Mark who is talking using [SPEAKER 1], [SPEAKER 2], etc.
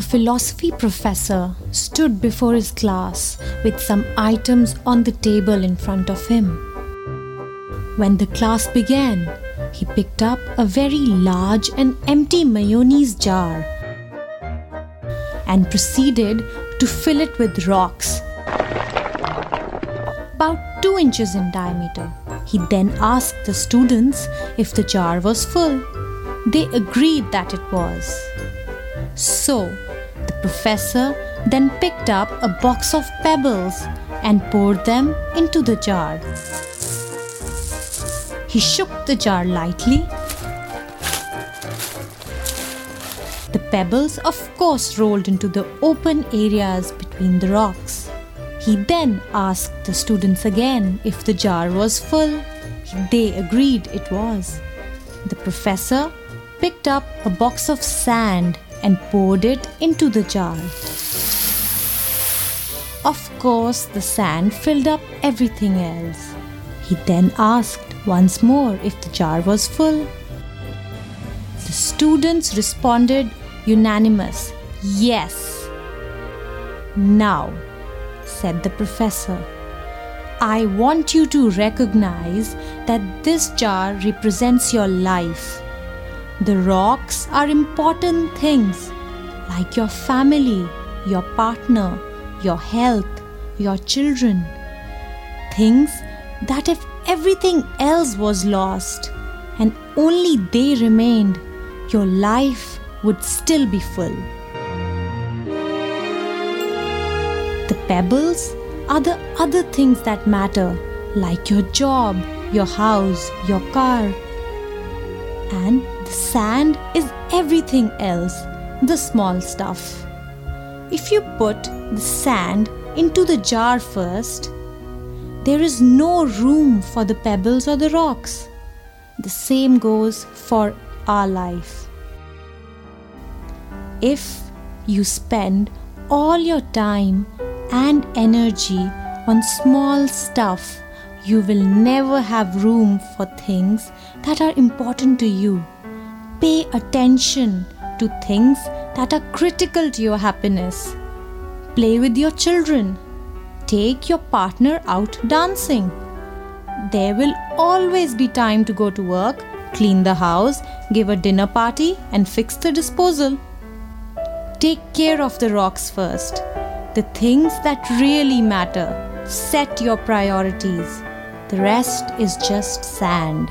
[SPEAKER 1] A philosophy professor stood before his class with some items on the table in front of him. When the class began, he picked up a very large and empty mayonnaise jar and proceeded to fill it with rocks, about 2 inches in diameter. He then asked the students if the jar was full. They agreed that it was. So, professor then picked up a box of pebbles and poured them into the jar. He shook the jar lightly. The pebbles, of course, rolled into the open areas between the rocks. He then asked the students again if the jar was full. They agreed it was. The professor picked up a box of sand and poured it into the jar. Of course, the sand filled up everything else. He then asked once more if the jar was full. The students responded unanimous, yes. Now, said the professor, I want you to recognize that this jar represents your life the rocks are important things like your family, your partner, your health, your children. Things that if everything else was lost and only they remained, your life would still be full. The pebbles are the other things that matter, like your job, your house, your car, and sand is everything else, the small stuff. If you put the sand into the jar first, there is no room for the pebbles or the rocks. The same goes for our life. If you spend all your time and energy on small stuff you will never have room for things that are important to you. Pay attention to things that are critical to your happiness. Play with your children. Take your partner out dancing. There will always be time to go to work, clean the house, give a dinner party, and fix the disposal. Take care of the rocks first, the things that really matter. Set your priorities. The rest is just sand.